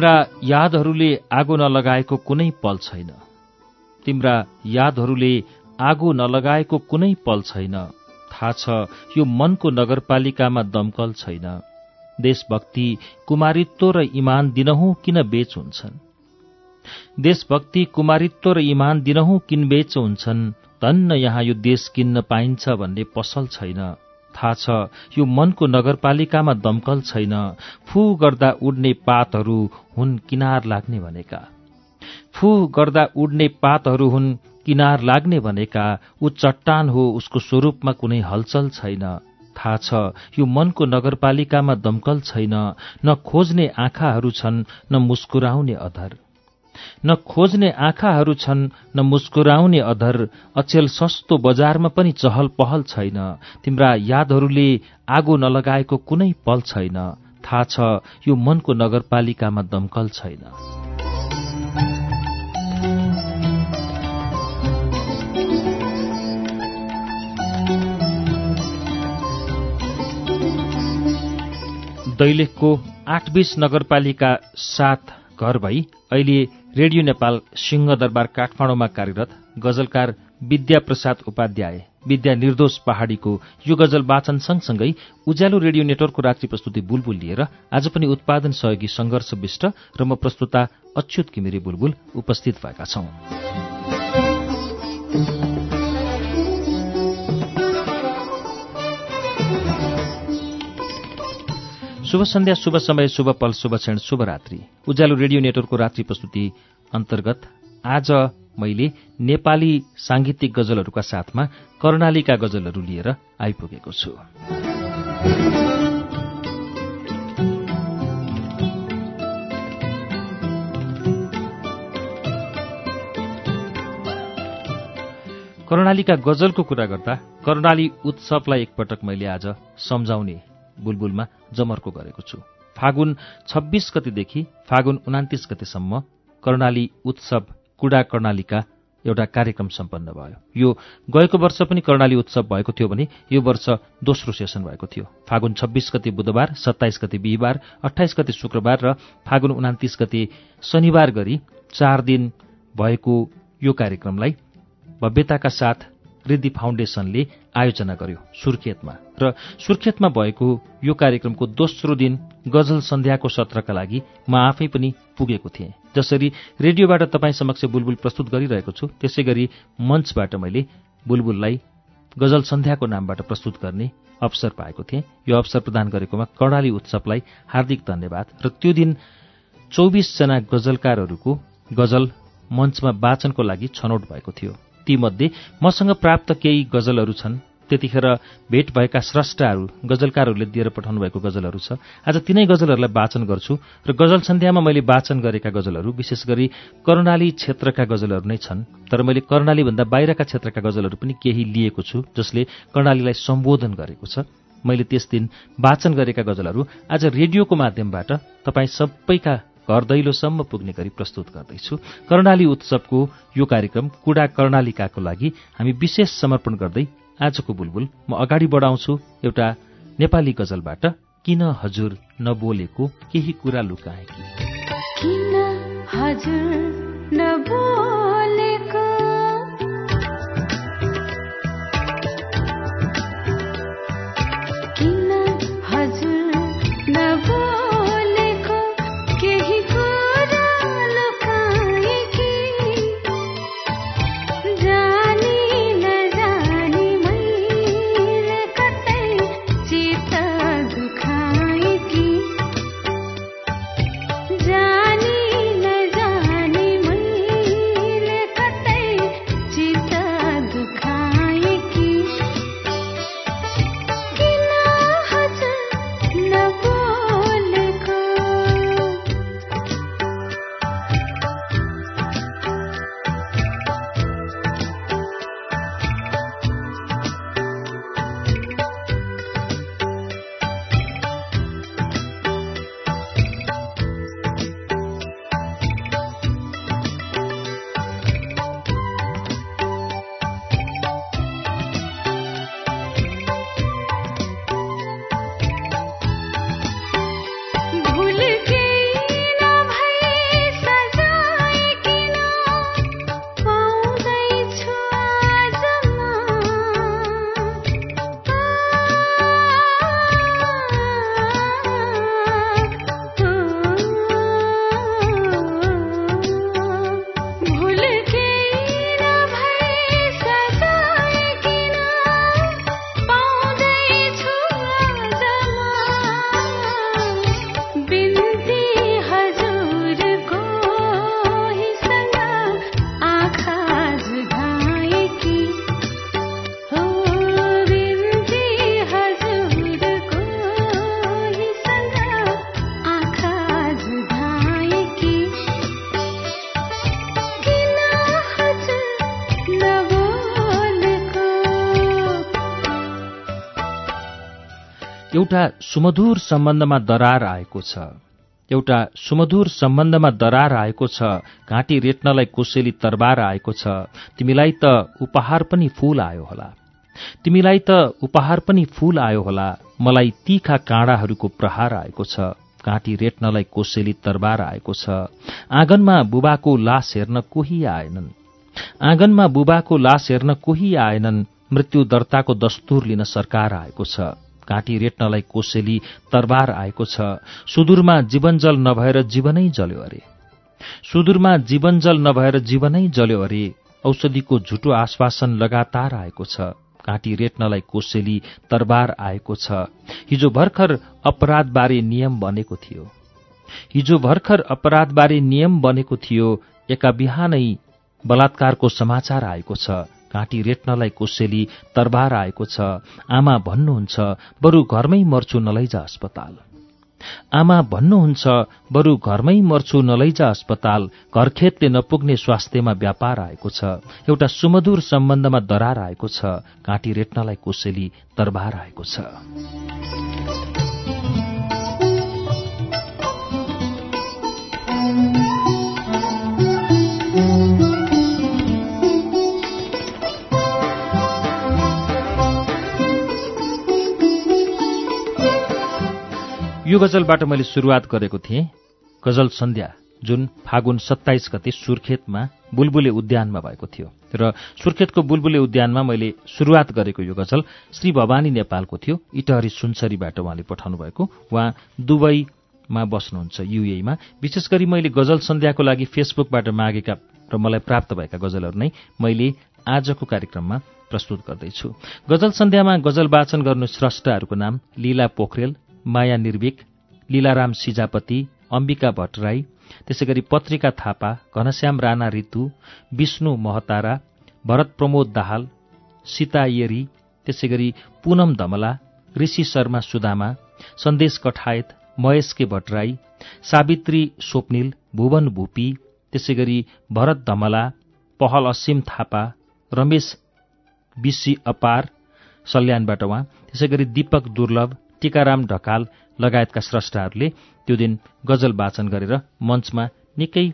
तिम्रा यादहरूले आगो नलगाएको कुनै पल छैन। तिम्रा यादहरूले आगो नलगाएको कुनै पल छैन। थाहा छ यो मनको नगरपालिकामा दमकल छैन। देशभक्ति कुमारित्व र इमान दिनहुँ किन बेच हुन्छन्? देशभक्ति कुमारित्व र इमान दिनहुँ किन बेच हुन्छन्? धन्न यहाँ यो देश किन्न पाइन्छ भन्ने पसल छैन। थाहा छ यो मनको नगरपालिकामा दमकल छैन। फू गर्दा उड्ने पातहरू हुन् किनार लाग्ने भनेका। फू गर्दा उड्ने पातहरू हुन् किनार लाग्ने भनेका। ऊ चट्टान हो उसको स्वरूपमा कुनै हलचल छैन। थाहा छ यो मनको नगरपालिकामा दमकल छैन। न खोज्ने आँखाहरू छन् न मुस्कुराउने अधर। न खोज्ने आँखाहरू छन् न मुस्कुराउने अधर अचेल सस्तो बजारमा पनि चहल पहल छैन। तिम्रा यादहरूले आगो नलगाएको कुनै पल छैन। थाहा छ यो मनको नगरपालिकामा दमकल छैन। दैलेखको आठ बीस नगरपालिका साथ घर भई अहिले रेडियो नेपाल सिंहदरबार काठमाडौँमा कार्यरत गजलकार विद्या प्रसाद उपाध्याय विद्या निर्दोष पहाड़ीको यो गजल वाचन सँगसँगै उज्यालो रेडियो नेटवर्कको रात्रि प्रस्तुति बुलबुल लिएर आज पनि उत्पादन सहयोगी संघर्ष विष्ट र म प्रस्तुता अच्युत किमिरी बुलबुल उपस्थित भएका छौं। शुभ सन्ध्या शुभ समय शुभ पल शुभ क्षण शुभ रात्रि। उज्यालो रेडियो नेटवर्कको रात्रि प्रस्तुति अन्तर्गत आज मैले नेपाली सांगीतिक गजलहरूका साथमा कर्णालीका गजलहरू लिएर आइपुगेको छु। कर्णालीका गजलको कुरा गर्दा कर्णाली उत्सवलाई एकपटक मैले आज सम्झाउने बुलबुलमा जमर्को गरेको छु। फागुन छब्बीस गतिदेखि फागुन उनातिस गतिसम्म कर्णाली उत्सव कुडा कर्णालीका एउटा कार्यक्रम सम्पन्न भयो। यो गएको वर्ष पनि कर्णाली उत्सव भएको थियो भने यो वर्ष दोस्रो सेसन भएको थियो। फागुन छब्बीस गति बुधबार सत्ताइस गति बिहिबार अठाइस गति शुक्रबार र फागुन उनातिस गति शनिबार गरी चार दिन भएको यो कार्यक्रमलाई भव्यताका साथ रिद्धि फाउन्डेशनले आयोजना गर्यो सुर्खेतमा। र सुर्खेतमा भएको यो कार्यक्रमको दोस्रो दिन गजल सन्ध्याको सत्रका लागि म आफै पनि पुगेको थिएँ। जसरी रेडियोबाट तपाईँ समक्ष बुलबुल प्रस्तुत गरिरहेको छु त्यसै गरी मञ्चबाट मैले बुलबुललाई गजल सन्ध्याको नामबाट प्रस्तुत गर्ने अवसर पाएको थिएँ। यो अवसर प्रदान गरेकोमा कर्णाली उत्सवलाई हार्दिक धन्यवाद। र त्यो दिन चौबिसजना गजलकारहरूको गजल मञ्चमा वाचनको लागि छनौट भएको थियो। तीमध्ये मसँग प्राप्त केही गजलहरू छन्। त्यतिखेर भेट भएका स्रष्टाहरू गजलकारहरूले दिएर पठाउनु भएको गजलहरू छ। आज तिनै गजलहरूलाई वाचन गर्छु र गजल सन्ध्यामा मैले वाचन गरेका गजलहरू विशेष गरी कर्णाली क्षेत्रका गजलहरू नै छन्। तर मैले कर्णालीभन्दा बाहिरका क्षेत्रका गजलहरू पनि केही लिएको छु जसले कर्णालीलाई सम्बोधन गरेको छ। मैले त्यस दिन वाचन गरेका गजलहरू आज रेडियोको माध्यमबाट तपाईँ सबैका घर दैलोसम्म पुग्ने गरी प्रस्तुत गर्दैछु। कर्णाली उत्सवको यो कार्यक्रम कुडा कर्णालिकाको लागि हामी विशेष समर्पण गर्दै आजको बुलबुल म अगाडि बढाउँछु एउटा नेपाली गजलबाट किन हजुर नबोलेको केही कुरा लुकाए एउटा सुमधुर सम्बन्धमा दरार आएको छ। एउटा सुमधुर सम्बन्धमा दरार आएको छ घाँटी रेट्नलाई कोसेली तरबार आएको छ। तिमीलाई त उपहार पनि फूल आयो होला। तिमीलाई त उपहार पनि फूल आयो होला। मलाई तीखा काँडाहरूको प्रहार आएको छ घाँटी रेट्नलाई कोसेली तरबार आएको छ। आँगनमा बुबाको लास हेर्न कोही आएनन्। आँगनमा बुबाको लास हेर्न कोही आएनन्। मृत्यु दर्ताको दस्तुर लिन सरकार आएको छ। घाँटी रेट्नलाई कोसेली तरबार आएको छ। सुदूरमा जीवनजल नभएर जीवनै जल्यो अरे। सुदूरमा जीवनजल नभएर जीवनै जल्यो अरे। औषधिको झुटो आश्वासन लगातार आएको छ। घाँटी रेट्नलाई कोसेली तरबार आएको छ। हिजो भर्खर अपराधबारे नियम बनेको थियो। हिजो भर्खर अपराधबारे नियम बनेको थियो। एका बिहानै बलात्कारको समाचार आएको छ। घाँटी रेट्नलाई कोसेली तरबार आएको छ। आमा भन्नुहुन्छ बरु घरमै मर्छु नलैजा अस्पताल। आमा भन्नुहुन्छ बरु घरमै मर्छु नलैजा अस्पताल। घरखेतले नपुग्ने स्वास्थ्यमा व्यापार आएको छ। एउटा सुमधुर सम्बन्धमा दरार आएको छ। घाँटी रेट्नलाई कोसेली तरबार आएको छ। यो गजलबाट मैले सुरुवात गरेको थिएँ गजल सन्ध्या जुन फागुन सत्ताइस गते सुर्खेतमा बुलबुले उद्यानमा भएको थियो। र सुर्खेतको बुलबुले उद्यानमा मैले सुरुवात गरेको यो गजल श्री भवानी नेपालको थियो इटहरी सुनसरीबाट उहाँले पठाउनु भएको। उहाँ दुबईमा बस्नुहुन्छ युएमा विशेष गरी मैले गजल सन्ध्याको लागि फेसबुकबाट मागेका र मलाई प्राप्त भएका गजलहरू नै मैले आजको कार्यक्रममा प्रस्तुत गर्दैछु। गजल सन्ध्यामा गजल वाचन गर्नु स्रष्टाहरूको नाम लीला पोखरेल माया निर्विक लीलाराम सिजापति अम्बिका भट्टराई त्यसै गरी पत्रिका थापा घनश्याम राणा ऋतु विष्णु महतारा भरत प्रमोद दाहाल सीता येरी त्यसै गरी पूनम धमला ऋषि शर्मा सुदामा सन्देश कठायत महेश के भट्टराई सावित्री स्वप्निल भुवन भूपी त्यसै गरी भरत धमला पहल असीम थापा रमेश बिसी अपार सल्यानबाट उहाँ त्यसै गरी दीपक दुर्लभ टीकाराम ढकाल लगायतका स्रष्टाहरूले त्यो दिन गजल वाचन गरेर मञ्चमा निकै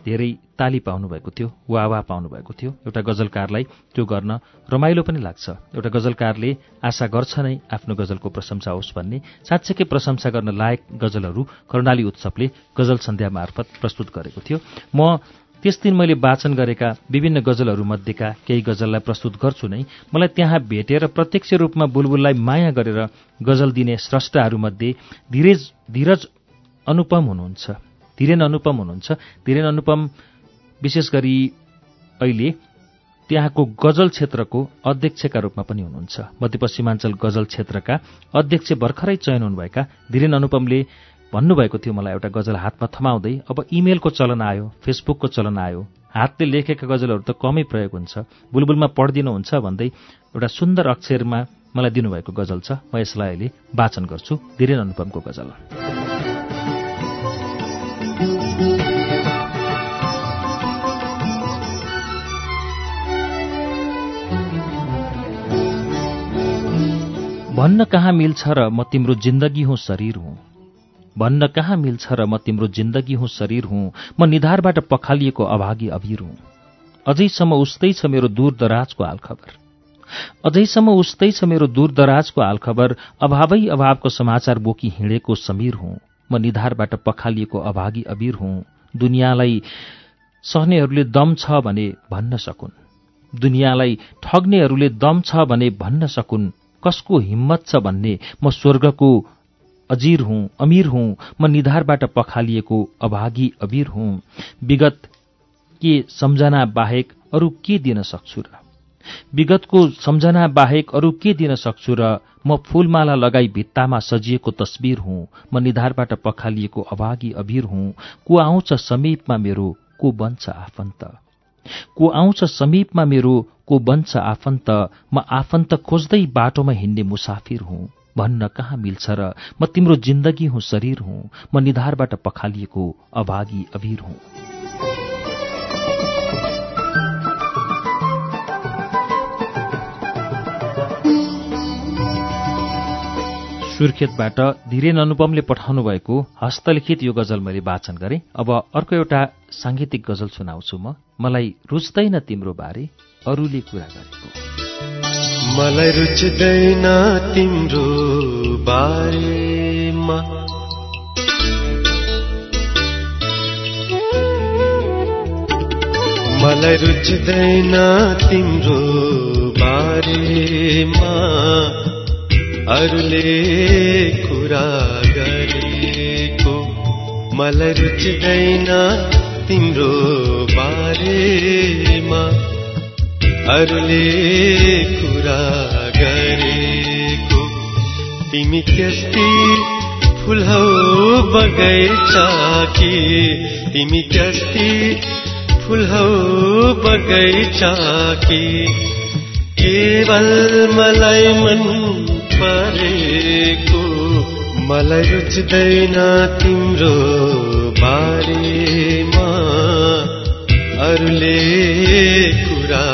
धेरै ताली पाउनुभएको थियो वावा पाउनुभएको थियो। एउटा गजलकारलाई त्यो गर्न रमाइलो पनि लाग्छ। एउटा गजलकारले आशा गर्छ नै आफ्नो गजलको प्रशंसा होस् भन्ने साँच्चैकै प्रशंसा गर्न लायक गजलहरू कर्णाली उत्सवले गजल सन्ध्या मार्फत प्रस्तुत गरेको थियो। म त्यस दिन मैले वाचन गरेका विभिन्न गजलहरूमध्येका केही गजललाई प्रस्तुत गर्छु नै। मलाई त्यहाँ भेटेर प्रत्यक्ष रूपमा बुलबुललाई माया गरेर गजल दिने स्रष्टाहरूमध्ये धीरज धीरज अनुपम हुनुहुन्छ। धीरेन अनुपम हुनुहुन्छ। धीरेन अनुपम विशेष गरी अहिले त्यहाँको गजल क्षेत्रको अध्यक्षका रूपमा पनि हुनुहुन्छ। मध्यपश्चिमाञ्चल गजल क्षेत्रका अध्यक्ष भर्खरै चयन हुनुभएका धीरेन अनुपमले भन्नुभएको थियो मलाई एउटा गजल हातमा थमाउँदै अब इमेलको चलन आयो फेसबुकको चलन आयो। हातले लेखेका गजलहरू त कमै प्रयोग हुन्छ। बुलबुलमा पढिदिनुहुन्छ भन्दै एउटा सुन्दर अक्षरमा मलाई दिनुभएको गजल छ। म यसलाई अहिले वाचन गर्छु। धीरेन अनुपमको गजल। भन्न कहाँ मिल्छ र म तिम्रो जिन्दगी हुँ शरीर हुँ। भन्न कहाँ मिल्छ र म तिम्रो जिन्दगी हुँ शरीर हुँ म निधारबाट पखालिएको अभागी अभिर हुँ। अझैसम्म उस्तै छ मेरो दूर दराजको हालखबर। अझैसम्म उस्तै छ मेरो दूर दराजको हालखबर अभावै अभावको समाचार बोकी हिँडेको समीर हुँ। म निधारबाट पखालिएको अभागी अबिर हुँ। दुनियाँलाई सहनेहरूले दम छ भने भन्न सकुन्। दुनियाँलाई ठग्नेहरूले दम छ भने भन्न सकुन्। कसको हिम्मत छ भन्ने म स्वर्गको अजीर हुँ अमीर हुँ म निधारबाट पखालिएको अभागी अबीर हुँ। विगत के सम्झना बाहेक अरू के दिन सक्छु र? विगतको सम्झना बाहेक अरू के दिन सक्छु र? म फूलमाला लगाई भित्तामा सजिएको तस्बिर हुँ म निधारबाट पखालिएको अभागी अबीर हुँ। को आउँछ समीपमा मेरो को बन्छ आफन्त? को आउँछ समीपमा मेरो को बन्छ आफन्त? म आफन्त खोज्दै बाटोमा हिँड्ने मुसाफिर हुँ। भन्न कहाँ मिल्छ र म तिम्रो जिन्दगी हुँ शरीर हुँ म निधारबाट पखालिएको अभागी अभिर हुँ। सुर्खेतबाट धीरेन अनुपमले पठाउनु भएको हस्तलिखित यो गजल मैले वाचन गरेँ। अब अर्को एउटा साङ्गीतिक गजल सुनाउँछु म। मलाई रुच्दैन तिम्रो बारे अरूले कुरा गरेको। मलाई रुच्दैन तिम्रो बारेमा। मलाई रुच्दैन तिम्रो बारेमा। अरूले कुरा गरेको मलाई रुच्दैन तिम्रो बारेमा। अरूले कुरा गरेको तिमी त्यस्तै फुल बगैँचा कि तिमी त्यस्तै फुल बगैँचा कि केवल मलाई मन परेको मलाई रुच्दैन तिम्रो बारेमा। अरूले कुरा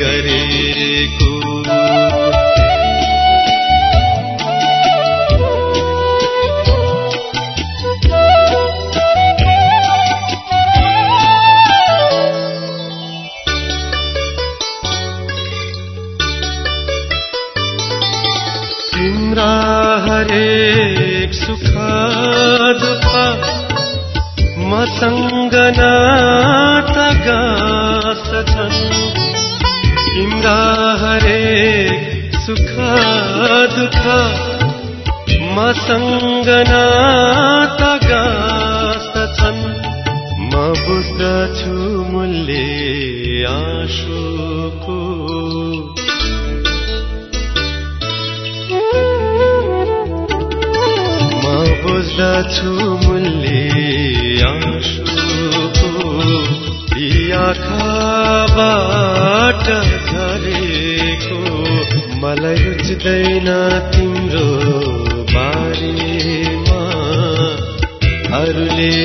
गरेको। तिम्रा हरेक सुख दुःख मसँग नाता गाँस्छन् तिम्रा हरेक सुख दुःख। मसँग नाता गाँस्छन् म बुझ्दछु मूल्य आँसुको म बुझ्दछु मूल्य आँसुको यी आँखाबाट झरेको मलाई रुच्दैन तिम्रो बारेमा। अरूले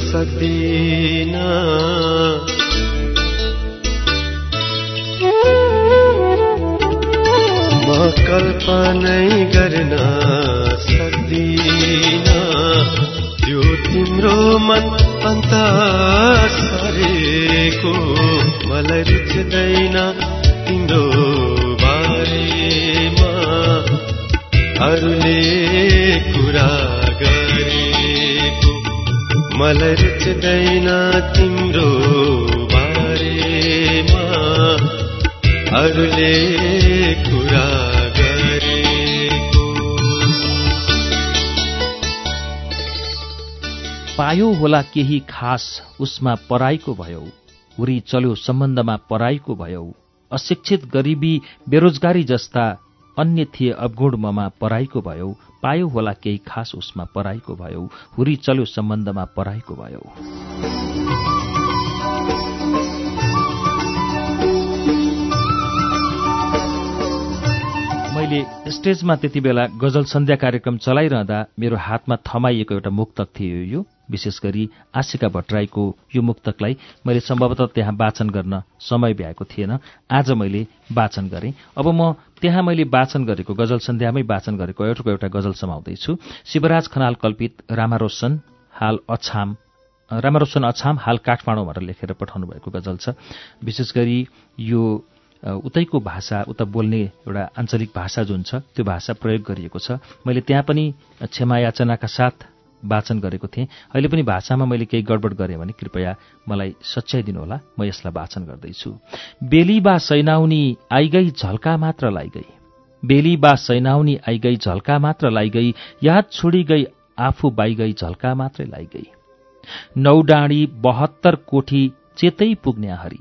सक्दिनँ म कल्पनै गर्न सक्दिन त्यो तिम्रो मन अन्त सरेको मलाई रुच्दैन तिम्रो बारेमा। अरूले तिम्रो बारेमा। अरूले कुरा पायो होला केही खास उसमा पराईको भयो। हुरी चल्यो सम्बन्धमा पराईको भयो। अशिक्षित गरिबी बेरोजगारी जस्ता अन्य थिए अवगुण ममा पराईको भयो। पायो होला केही खास उसमा पराईको भयो। हुरी चल्यो सम्बन्धमा पराईको भयो। मैले स्टेजमा त्यति बेला गजल सन्ध्या कार्यक्रम चलाइरहँदा मेरो हातमा थमाइएको एउटा मुक्तक थियो यो। विशेष गरी आशिका भट्टराईको यो मुक्तकलाई मैले सम्भवतः त्यहाँ वाचन गर्न समय भ्याएको थिएन। आज मैले वाचन गरेँ। अब म त्यहाँ मैले वाचन गरेको गजल सन्ध्यामै वाचन गरेको अर्को एउटा गजल समाउँदैछु। शिवराज खनाल कल्पित रामारोसन हाल अछाम रामारोसन अछाम हाल काठमाडौँबाट लेखेर पठाउनु भएको गजल छ। विशेष गरी यो उतैको भाषा उता बोल्ने एउटा आञ्चलिक भाषा जुन छ त्यो भाषा प्रयोग गरिएको छ। मैले त्यहाँ पनि क्षमा याचनाका साथ वाचन गरेको थिएँ। अहिले पनि भाषामा मैले केही गडबड गरेँ भने कृपया मलाई सच्याइदिनुहोला म यसलाई वाचन गर्दैछु। बेली बा सैनाउनी आइगई झल्का मात्र लाइगई। बेली बा सैनाउनी आइगई झल्का मात्र लाइगई। याद छोडी गई आफू बाइगई झल्का मात्रै लाइगई। नौ डाँडी बहत्तर कोठी चेतै पुग्ने हरि।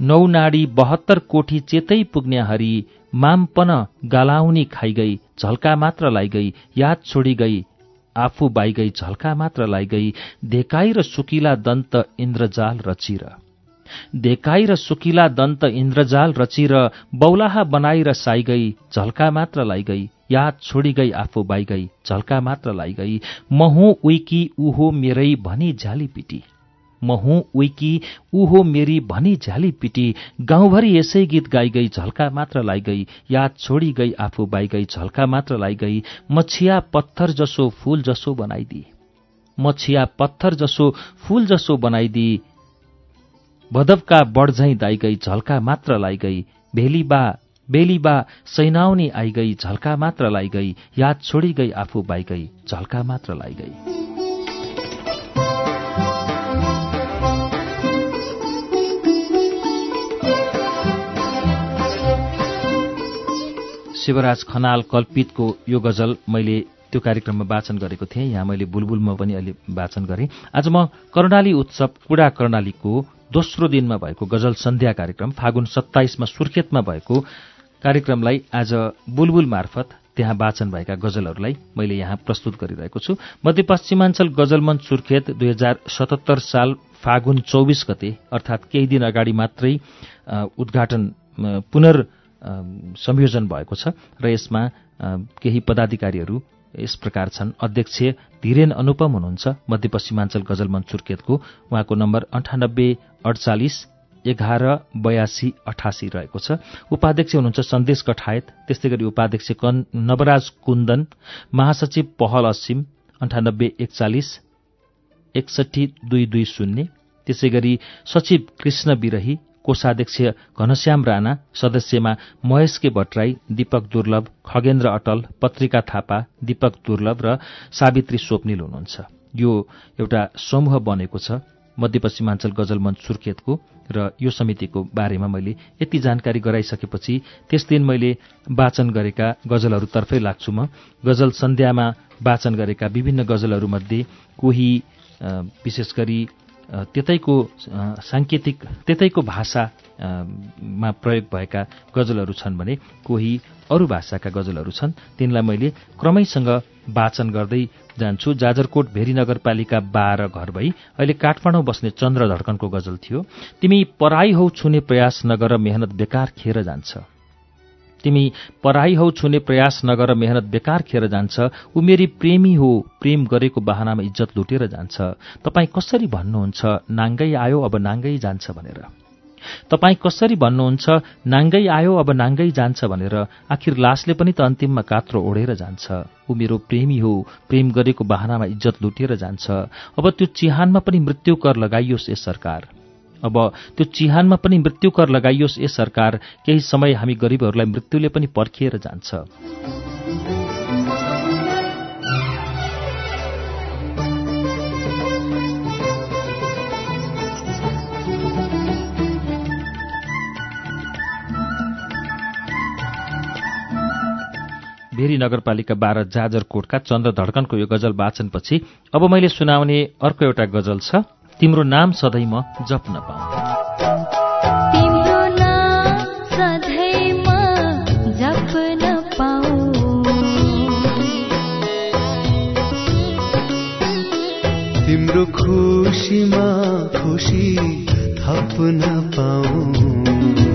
नौ नाडी बहत्तर कोठी चेतै पुग्ने हरि। मामपन गालाउनी खाइगई झल्का मात्र लाइगई। याद छोडी गई आफू बाइगई झल्का मात्र लाइगई देकाई र सुकिला दन्त इन्द्रजाल रचिर। देकाई र सुकिला दन्त इन्द्रजाल रचिर बौलाहा बनाई र साइगई झल्का मात्र लाइगई याद छोडी गई आफू बाइगई झल्का मात्र लाइगई महु उइकी उहो मेरै भनी झ्याली पिटी महु उइकी उहो मेरी भनी झ्याली पिटी। गाउँभरि यसै गीत गाइगई झल्का मात्र लाइगई। याद छोडी गई आफू बाइगई झल्का मात्र लाइगई। मछिया पत्थर जसो फूल जसो बनाइदी। मछिया पत्थर जसो फूल जसो बनाइदी। भदवका बढझै दाइगई झल्का मात्र लाइगई। भेलीबा बेलीबा सैनाउनी आइगई झल्का मात्र लाइगई। याद छोडी गई आफू बाइगई झल्का मात्र लाइगई। शिवराज खनाल कल्पितको यो गजल मैले त्यो कार्यक्रममा वाचन गरेको थिएँ। यहाँ मैले बुलबुलमा पनि अहिले वाचन गरेँ। आज म कर्णाली उत्सव कुडा कर्णालीको दोस्रो दिनमा भएको गजल सन्ध्या कार्यक्रम फागुन सत्ताइसमा सुर्खेतमा भएको कार्यक्रमलाई आज बुलबुल मार्फत त्यहाँ वाचन भएका गजलहरूलाई मैले यहाँ प्रस्तुत गरिरहेको छु। मध्यपश्चिमाञ्चल गजलमञ्च सुर्खेत दुई हजार सतहत्तर साल फागुन चौबिस गते अर्थात् केही दिन अगाडि मात्रै उद्घाटन पुनर् संयोजन भएको छ र यसमा केही पदाधिकारीहरू यस प्रकार छन्। अध्यक्ष धीरेन अनुपम हुनुहुन्छ। मध्यपश्चिमाञ्चल गजलमञ्च सुर्खेतको उहाँको नम्बर अन्ठानब्बे अडचालिस एघार बयासी अठासी रहेको छ। उपाध्यक्ष हुनुहुन्छ सन्देश कठायत। त्यस्तै गरी उपाध्यक्ष कन नवराज कुन्दन। महासचिव पहल असिम अन्ठानब्बे एकचालिस एकसठी दुई दुई शून्य। त्यसै गरी सचिव कृष्ण विरही कोषाध्यक्ष घनश्याम राणा सदस्यमा महेश के भट्टराई दीपक दुर्लभ खगेन्द्र अटल पत्रिका थापा दीपक दुर्लभ र सावित्री स्वप्निल हुनुहुन्छ। यो एउटा समूह बनेको छ। मध्यपश्चिमाञ्चल गजल मञ्च सुर्खेतको र यो समितिको बारेमा मैले यति जानकारी गराइसकेपछि त्यस दिन मैले वाचन गरेका गजलहरूतर्फै लाग्छु म। गजल सन्ध्यामा वाचन गरेका विभिन्न गजलहरूमध्ये कोही विशेष गरी त्यतैको साङ्केतिक त्यतैको भाषामा प्रयोग भएका गजलहरू छन् भने कोही अरू भाषाका गजलहरू छन्। तिनलाई मैले क्रमैसँग वाचन गर्दै जान्छु। जाजरकोट भेरी नगरपालिका बाह्र घर भई अहिले काठमाडौँ बस्ने चन्द्र धड्कनको गजल थियो। तिमी पराई हौ छुने प्रयास नगर मेहनत बेकार खेर जान्छ। तिमी पराई हौ छुने प्रयास नगर मेहनत बेकार खेर जान्छ। ऊ मेरी प्रेमी हो प्रेम गरेको बहानामा इज्जत लुटेर जान्छ। तपाईँ कसरी भन्नुहुन्छ नाङ्गै आयो अब नाङ्गै जान्छ भनेर। तपाईँ कसरी भन्नुहुन्छ नाङ्गै आयो अब नाङ्गै जान्छ भनेर। आखिर लासले पनि त अन्तिममा कात्रो ओढेर जान्छ। ऊ मेरो प्रेमी हो प्रेम गरेको बहानामा इज्जत लुटेर जान्छ। अब त्यो चिहानमा पनि मृत्यु कर लगाइयोस् यस सरकार। अब त्यो चिहानमा पनि मृत्युकर लगाइयोस् ए सरकार। केही समय हामी गरिबहरूलाई मृत्युले पनि पर्खिएर जान्छ। भेरी नगरपालिका बाह्र जाजरकोटका चन्द्र धड्कनको यो गजल वाचनपछि अब मैले सुनाउने अर्को एउटा गजल छ। तिम्रो नाम सधैँ म जप्न पाऊ तिम्रो नाम सधैँ म जप्न पाऊँ तिम्रो खुसीमा खुसी थप्न पाऊ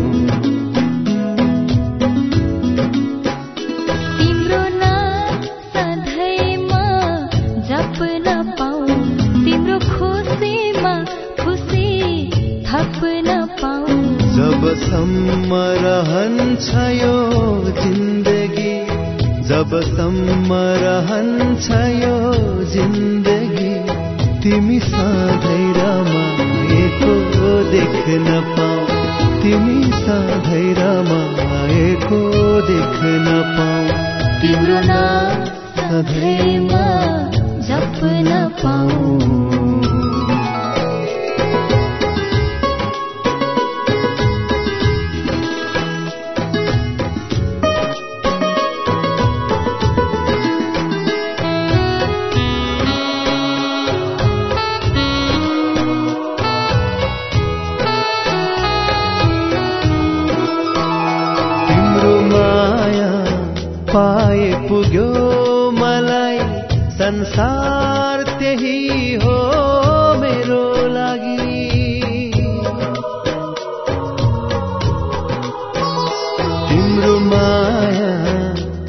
तिम्रो माया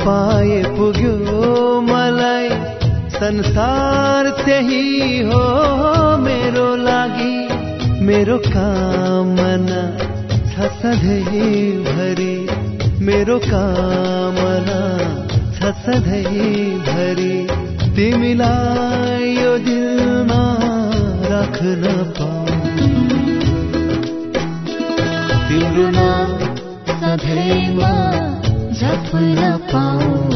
पाए पुग्यो मलाई। संसार त्यही हो मेरो लागि। मेरो कामना छ सधैँभरि। मेरो कामना छ सधैँभरि। तिमीलाई यो दिलमा राख्न पाऊ। तिम्रो नाम सधैँमा जप्न पाऊ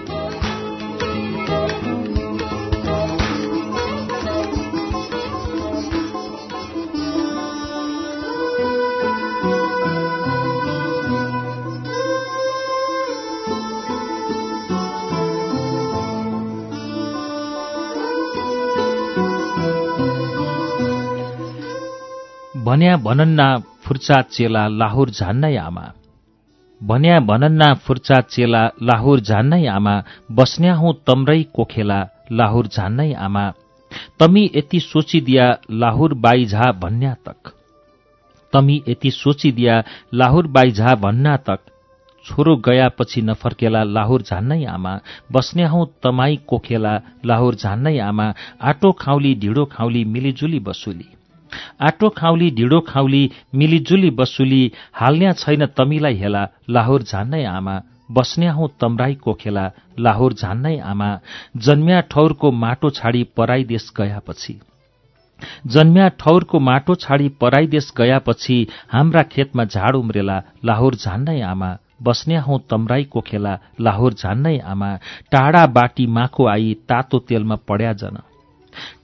भन्या भनन्ना फुर्चा चेला लाहुर झान्नै आमा। भन्या भनन्ना फुर्चा चेला लाहुर झान्नै आमा बस्न्या हौ तम्रै कोखेला लाहुर झान्नै आमा। तमी यति सोचिदिया लाहुर बाइझा भन्या तक। तमी यति सोचिदिया लाहुर बाइझा भन्ना तक। छोरो गयापछि नफर्केला लाहुर झान्नै आमा बस्ने हौ तमाई कोखेला लाहुर झान्नै आमा आटो खाउली ढिँडो खाउली मिलिजुली बसुली। आटो खाउली ढिँडो खाउली मिलिजुली बसुली हाल्न्या छैन तमीलाई हेला लाहोर झान्नै आमा बस्न्या हौ तम्राई कोखेला लाहोर झान्नै आमा जन्म्या ठौरको माटो छाडी पराई देश गएपछि जन्म्या ठौरको माटो छाडी पराइदेश गएपछि हाम्रा खेतमा झाड उम्रेला लाहोर झान्नै आमा बस्न्या हौ तम्राईको खेला लाहोर झान्नै आमा टाढा बाटी माखो आई तातो तेलमा पड्या जन।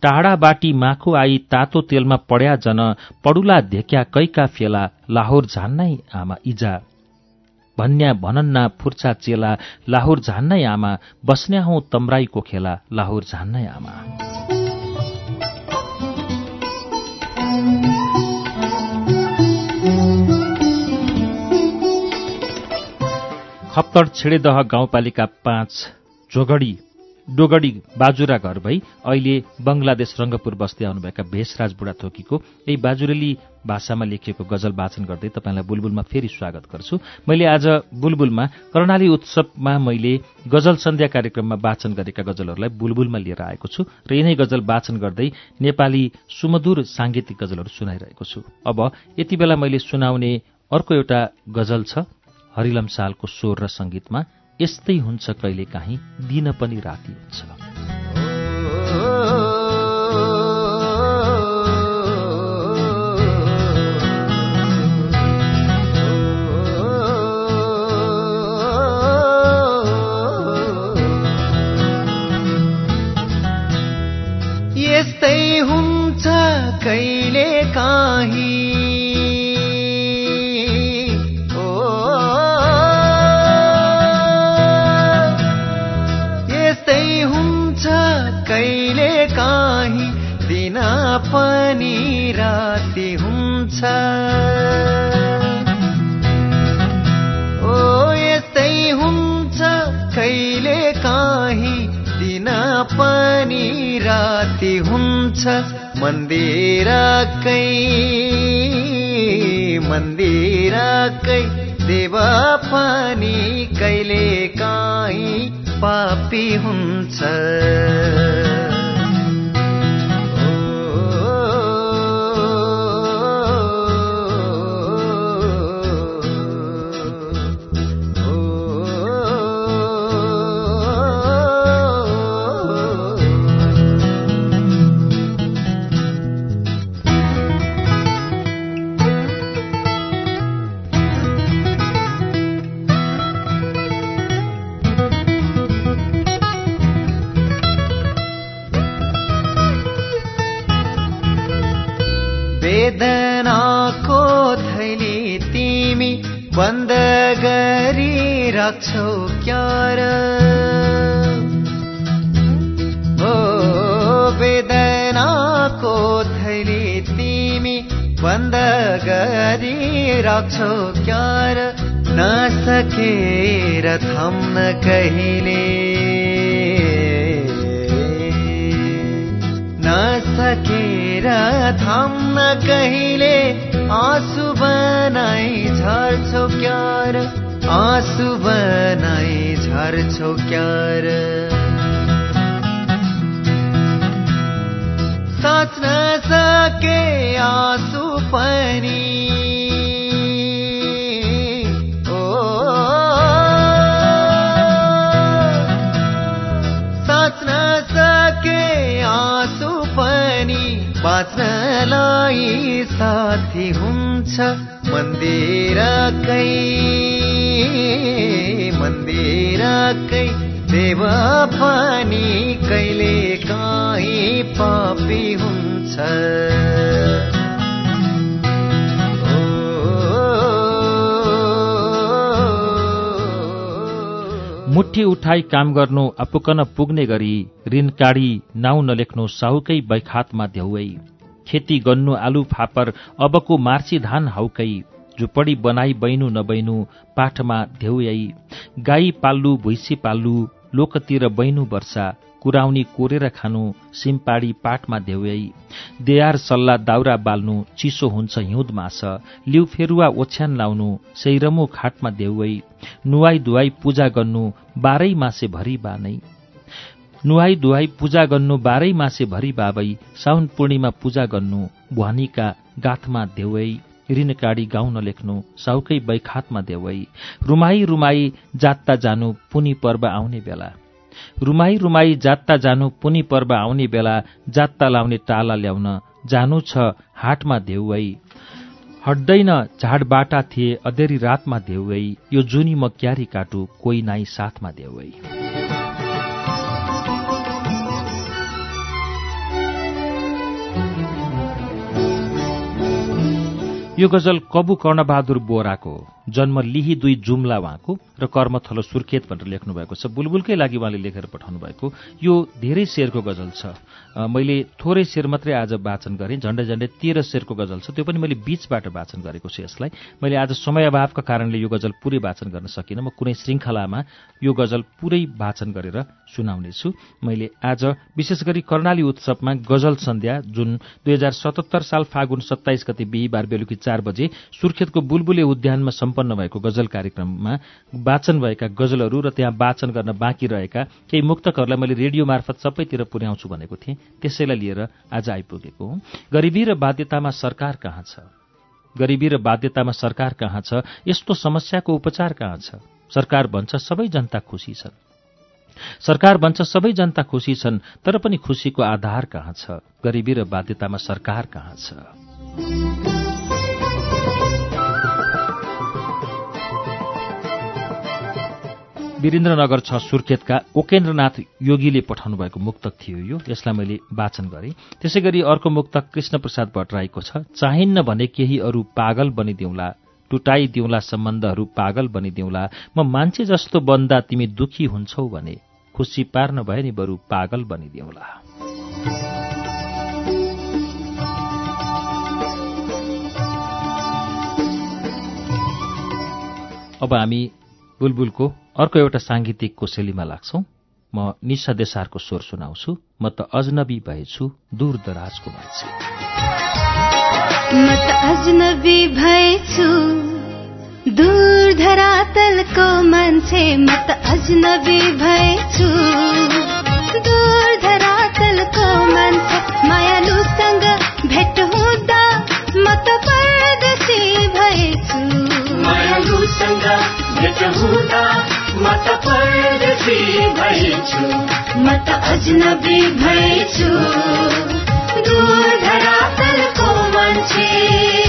टाढा बाटी माखो आई तातो तेलमा पड्या जन पडुला धेक्या कैका फेला लाहोर झान्नै आमा इजा। भन्या भनन्ना फुर्चा चेला लाहोर झान्नै आमा बस्न्या हौ तम्राईको खेला लाहोर झान्नै आमा। खप्तड छेडेदह गाउँपालिका पाँच जोगडी। डोगडी बाजुरा घर भई अहिले बंगलादेश रंगपुर बस्दै आउनुभएका भेषराज बुढाथोकीको यही बाजुरेली भाषामा लेखिएको गजल वाचन गर्दै तपाईँलाई बुलबुलमा फेरि स्वागत गर्छु। मैले आज बुलबुलमा कर्णाली उत्सवमा मैले गजल सन्ध्या कार्यक्रममा वाचन गरेका गजलहरूलाई बुलबुलमा लिएर आएको छु र यिनै गजल वाचन गर्दै नेपाली सुमधुर साङ्गीतिक गजलहरू सुनाइरहेको छु। अब यति बेला मैले सुनाउने अर्को एउटा गजल छ हरिलम सालको स्वर र सङ्गीतमा। यस्तै हुन्छ कहिले काहीँ दिन पनि राति हुन्छ। यस्तै हुन्छ कहिले काहीँ पनि राति हुन्छ। ओ यस्तै हुन्छ कहिले काहीँ दिन पनि राति हुन्छ। मन्दिरकै मन्दिरकै देवा पनि कहिले काहीँ पापी हुन्छ। राख्छौ क्यार। ओ वेदनाको थैली तिमी बन्द गरी राख्छौ क्यार। नसकेर थम्न कहिले। नसकेर थाम्न कहिले आँसु बनाई झर्छौ क्यार। आँसु बनाई झर्छौ क्यार। साच्न सके आँसु पनि। साच्न सके आँसु पनि। बाँच्नलाई साथी हुन्छ मन्दिरकै। मन्दिरकै देव पनि कहिले काहीँ पापी हुन्छ। मुठी उठाई काम गर्नु अपुकन पुग्ने गरी ऋण काढी नाउँ नलेख्नु साहुकै बैखातमा देउै खेती गन्नु आलु फापर अबको मार्सी धान हाउकै झुपडी बनाई बैनु नबैनु पाठमा धेउयै गाई पाल्लु भुइँसी पाल्लु लोकतिर बैनु वर्षा कुराउनी कोरेर खानु सिमपाडी पाटमा धेउयै देयार सल्ला दाउरा बाल्नु चिसो हुन्छ हिउँद मास लिउ फेरुवा ओछ्यान लाउनु सैरमु खाटमा देउयै नुहाई दुवाई पूजा गर्नु बाह्रै मासे भरि बानै। नुहाई दुहाई पूजा गर्नु बाह्रै मासे भरि बाबै साउन पूर्णिमा पूजा गर्नु भुहानीका गाथमा देउै ऋण काडी गाउँ नलेख्नु साउकै बैखातमा देउै रुमाई रुमाई जात्ता जानु पुनी पर्व आउने बेला। रुमाई रुमाई जात्ता जानु पुनी पर्व आउने बेला जात्ता लाउने टाला ल्याउन जानु छ हाटमा देउवै। हट्दैन झाडबाटा थिए अधेरी रातमा देउवै। यो जुनी म क्यारी काटु कोही नाइ साथमा देउवै। यो गजल कबु कर्णबहादुर बोराको जन्म लिही दुई जुम्ला उहाँको र कर्मथलो सुर्खेत भनेर लेख्नु भएको छ। बुलबुलकै लागि उहाँले लेखेर पठाउनु भएको। यो धेरै शेरको गजल छ। मैले थोरै शेर मात्रै आज वाचन गरेँ। झन्डै झन्डै तेह्र शेरको गजल छ। त्यो पनि मैले बीचबाट वाचन गरेको छु यसलाई। मैले आज समय अभावका कारणले यो गजल पुरै वाचन गर्न सकिनँ। म कुनै श्रृङ्खलामा यो गजल पुरै वाचन गरेर सुनाउनेछु। मैले आज विशेष गरी कर्णाली उत्सवमा गजल सन्ध्या जुन दुई साल फागुन सत्ताइस गते बिहिबार बेलुकी चार बजे सुर्खेतको बुलबुले उद्यानमा सम्पन्न भएको गजल कार्यक्रममा वाचन भएका गजलहरू र त्यहाँ वाचन गर्न बाँकी रहेका केही मुक्तकहरूलाई मैले रेडियो मार्फत सबैतिर पुर्याउँछु भनेको थिएँ। त्यसैलाई लिएर आज आइपुगेको हुँ। गरिबी र बाध्यतामा सरकार कहाँ छ? गरिबी र बाध्यतामा सरकार कहाँ छ? यस्तो समस्याको उपचार कहाँ छ? सरकार भन्छ सबै जनता खुसी छन्। सरकार भन्छ सबै जनता खुसी छन् तर पनि खुसीको आधार कहाँ छ? गरिबी र बाध्यतामा सरकार कहाँ छ? वीरेन्द्रनगर छ सुर्खेतका ओकेन्द्रनाथ योगीले पठाउनु भएको मुक्तक थियो यो। यसलाई मैले वाचन गरेँ। त्यसै गरी अर्को मुक्तक कृष्णप्रसाद भट्टराईको छ। चाहिन्न भने केही अरू पागल बनिदिउँला टुटाइदिउँला सम्बन्धहरू पागल बनिदिउँला। म मान्छे जस्तो बन्दा तिमी दुखी हुन्छौ भने खुसी पार्न भए नि बरु पागल बनिदिउँला। अब हामी बुलबुलको अर्को एउटा साङ्गीतिक कोसेलीमा लाग्छौं। म निशा देसारको स्वर सुनाउँछु। म त अजनबी भएछु दूर दराजको मान्छे। म त अजनबी भएछु दूर धरातलको मान्छे। म त अजनबी भएछु दूर धरातलको मान्छे। मायालुसँग भेट हुँदा म त परदेशी भएछु। मायालुसँग भेट हुँदा म त परदेशी भएछु म त अजनबी भएछु दूर धरातलको मान्छे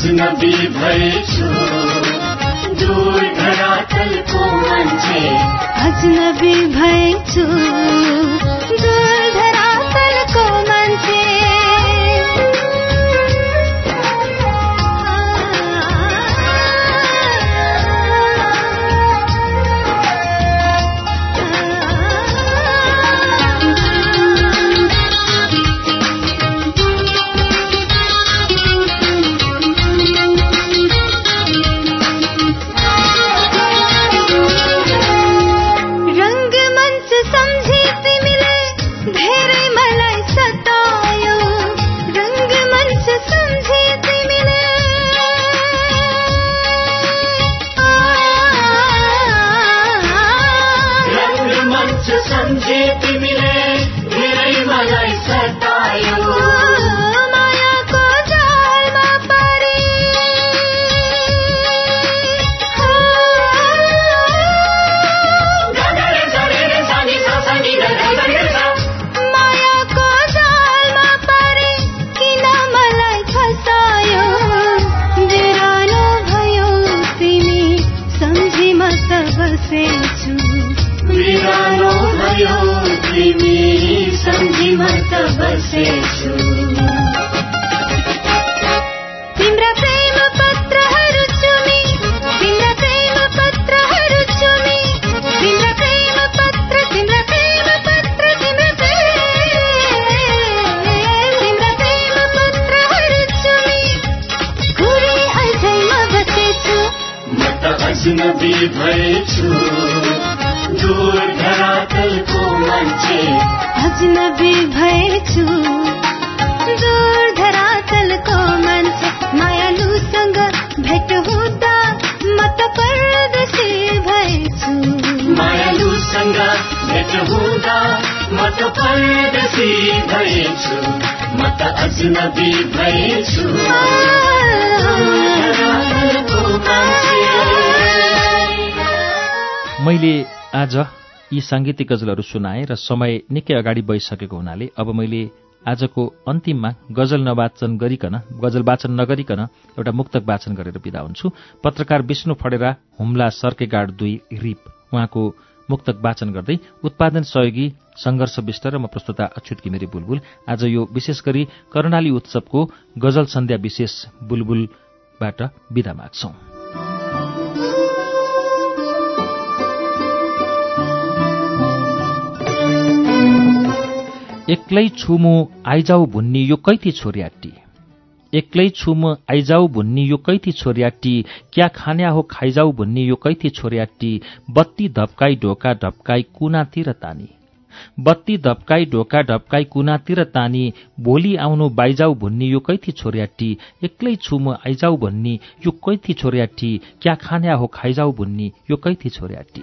अजनबी भएछु। दूर धरातलको मान्छे। अजनबी भएछु। यी साङ्गीतिक गजलहरू सुनाएँ र समय निकै अगाडि बढिसकेको हुनाले अब मैले आजको अन्तिममा गजल नवाचन गरिकन गजल वाचन नगरिकन एउटा मुक्तक वाचन गरेर बिदा हुन्छु। पत्रकार विष्णु फडेरा हुम्ला सर्केगाड दुई रिप। उहाँको मुक्तक वाचन गर्दै उत्पादन सहयोगी सङ्घर्ष विष्ट र म प्रस्तुता अच्युत घिमिरे बुलबुल। आज यो विशेष गरी कर्णाली उत्सवको गजल सन्ध्या विशेष बुलबुलबाट बिदा माग्छौं। एक्लै छु म आइजाउ भुन्नी यो कैती छोर्याटी एक्लै छु म आइजाउ भुन्नी यो कैती छोर्याटी क्या खान्या हो खाइजाउ भुन्नी यो कैती छोर्याटी बत्ती धप्काई ढोका ढप्काई कुनातिर तानी। बत्ती धप्काई ढोका ढप्काई कुनातिर तानी भोलि आउनु बाइजाउ भुन्नी यो कैथी छोर्याटी एक्लै छु म आइजाउ भन्नी यो कैथी छोर्याटी क्या खान्या हो खाइजाउ भुन्नी यो कैथी छोर्याटी